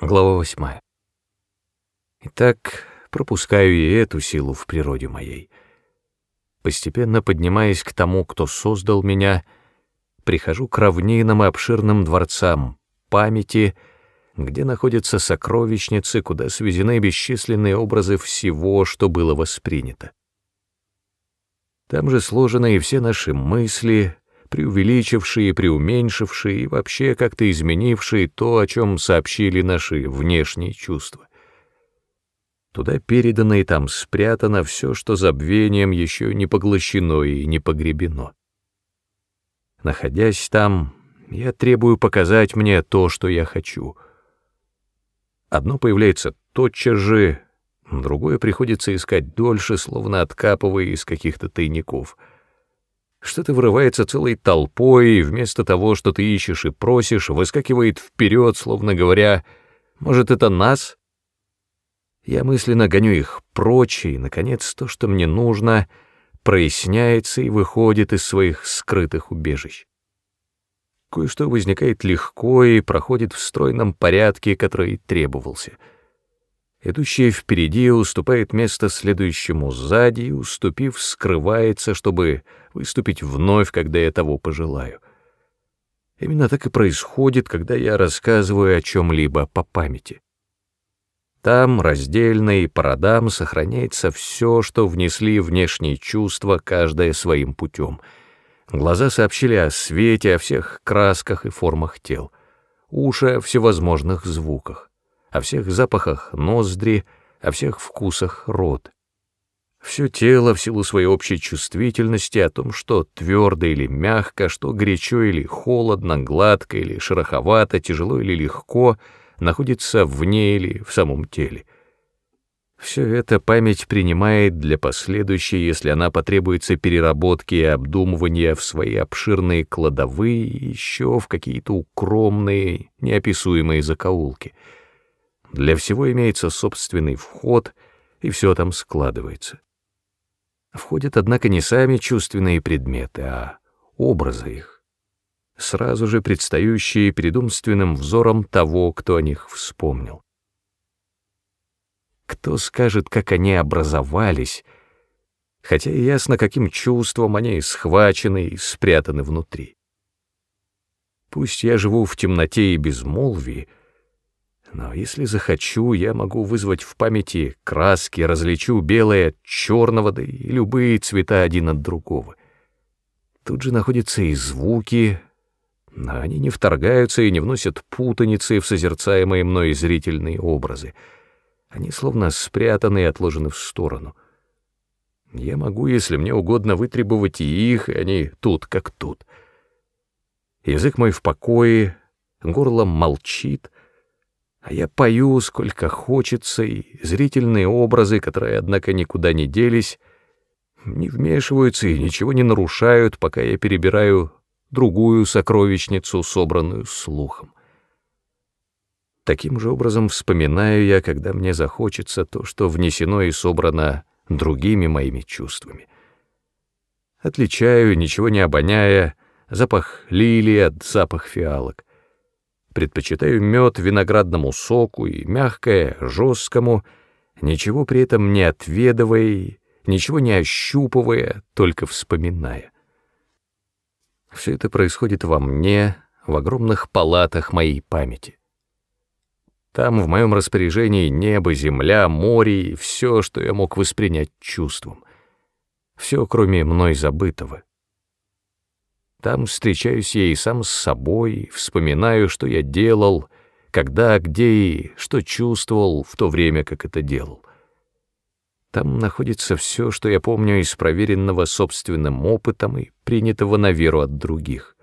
Глава восьмая. Итак, пропускаю и эту силу в природе моей. Постепенно поднимаясь к тому, кто создал меня, прихожу к равнинам и обширным дворцам памяти, где находятся сокровищницы, куда сведены бесчисленные образы всего, что было воспринято. Там же сложены и все наши мысли, преувеличившие, преуменьшившие и вообще как-то изменившие то, о чем сообщили наши внешние чувства. Туда передано и там спрятано все, что забвением еще не поглощено и не погребено. Находясь там, я требую показать мне то, что я хочу. Одно появляется тотчас же, другое приходится искать дольше, словно откапывая из каких-то тайников — что-то вырывается целой толпой, и вместо того, что ты ищешь и просишь, выскакивает вперед, словно говоря, «Может, это нас?» Я мысленно гоню их прочь, и, наконец, то, что мне нужно, проясняется и выходит из своих скрытых убежищ. Кое-что возникает легко и проходит в стройном порядке, который требовался — Идущий впереди уступает место следующему сзади и, уступив, скрывается, чтобы выступить вновь, когда я того пожелаю. Именно так и происходит, когда я рассказываю о чем-либо по памяти. Там, раздельно и по родам, сохраняется все, что внесли внешние чувства, каждое своим путем. Глаза сообщили о свете, о всех красках и формах тел, уши о всевозможных звуках о всех запахах ноздри, о всех вкусах рот. Все тело в силу своей общей чувствительности о том, что твердо или мягко, что горячо или холодно, гладко или шероховато, тяжело или легко, находится вне или в самом теле. Все это память принимает для последующей, если она потребуется переработки и обдумывания в свои обширные кладовые еще в какие-то укромные, неописуемые закоулки — для всего имеется собственный вход, и все там складывается. Входят, однако, не сами чувственные предметы, а образы их, сразу же предстающие перед умственным взором того, кто о них вспомнил. Кто скажет, как они образовались, хотя и ясно, каким чувством они схвачены и спрятаны внутри. Пусть я живу в темноте и безмолвии, но если захочу, я могу вызвать в памяти краски, различу белое от черного, да и любые цвета один от другого. Тут же находятся и звуки, но они не вторгаются и не вносят путаницы в созерцаемые мной зрительные образы. Они словно спрятаны и отложены в сторону. Я могу, если мне угодно, вытребовать и их, и они тут как тут. Язык мой в покое, горло молчит — а я пою, сколько хочется, и зрительные образы, которые, однако, никуда не делись, не вмешиваются и ничего не нарушают, пока я перебираю другую сокровищницу, собранную слухом. Таким же образом вспоминаю я, когда мне захочется то, что внесено и собрано другими моими чувствами. Отличаю, ничего не обоняя, запах лилии от запах фиалок. Предпочитаю мед виноградному соку и мягкое жесткому, ничего при этом не отведывая, ничего не ощупывая, только вспоминая. Все это происходит во мне, в огромных палатах моей памяти. Там в моем распоряжении небо, земля, море и все, что я мог воспринять чувством. Все, кроме мной забытого. Там встречаюсь я и сам с собой, вспоминаю, что я делал, когда, где и что чувствовал в то время, как это делал. Там находится все, что я помню из проверенного собственным опытом и принятого на веру от других.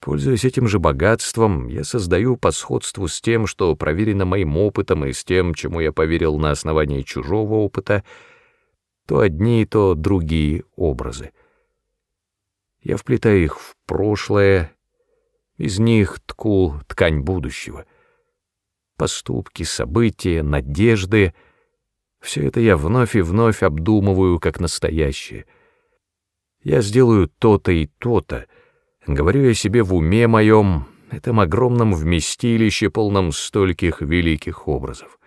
Пользуясь этим же богатством, я создаю по сходству с тем, что проверено моим опытом и с тем, чему я поверил на основании чужого опыта, то одни, то другие образы. Я вплетаю их в прошлое, из них тку ткань будущего. Поступки, события, надежды — все это я вновь и вновь обдумываю как настоящее. Я сделаю то-то и то-то, говорю я себе в уме моем, этом огромном вместилище, полном стольких великих образов.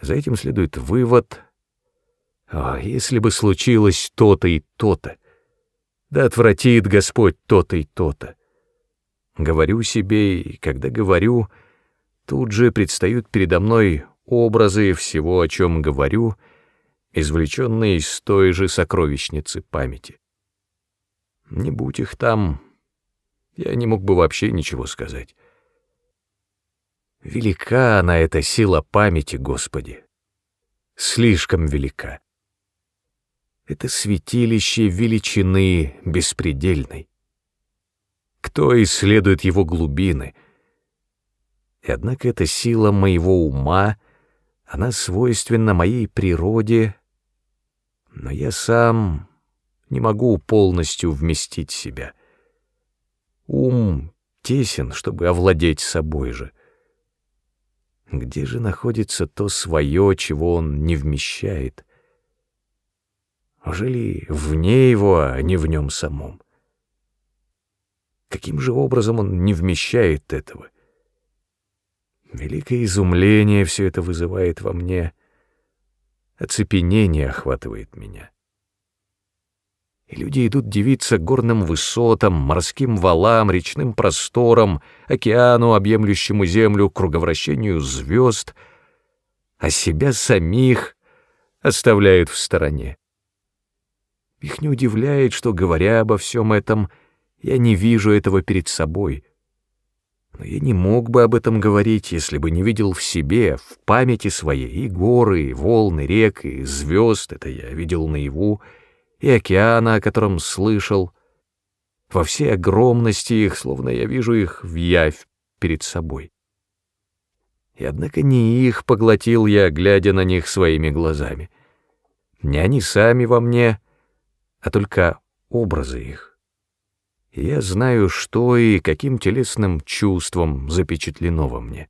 За этим следует вывод, а если бы случилось то-то и то-то, да отвратит Господь то-то и то-то. Говорю себе, и когда говорю, тут же предстают передо мной образы всего, о чем говорю, извлеченные из той же сокровищницы памяти. Не будь их там, я не мог бы вообще ничего сказать. Велика она, эта сила памяти, Господи. Слишком велика. Это святилище величины беспредельной. Кто исследует его глубины? И однако эта сила моего ума, она свойственна моей природе, но я сам не могу полностью вместить себя. Ум тесен, чтобы овладеть собой же. Где же находится то свое, чего он не вмещает? Жили вне его, а не в нем самом? Каким же образом он не вмещает этого? Великое изумление все это вызывает во мне, оцепенение охватывает меня. И люди идут дивиться горным высотам, морским валам, речным просторам, океану, объемлющему землю, круговращению звезд, а себя самих оставляют в стороне. Их не удивляет, что, говоря обо всем этом, — я не вижу этого перед собой. Но я не мог бы об этом говорить, если бы не видел в себе, в памяти своей, и горы, и волны, рек, и звезд, это я видел наяву, и океана, о котором слышал, во всей огромности их, словно я вижу их в явь перед собой. И однако не их поглотил я, глядя на них своими глазами. Не они сами во мне, а только образы их я знаю, что и каким телесным чувством запечатлено во мне.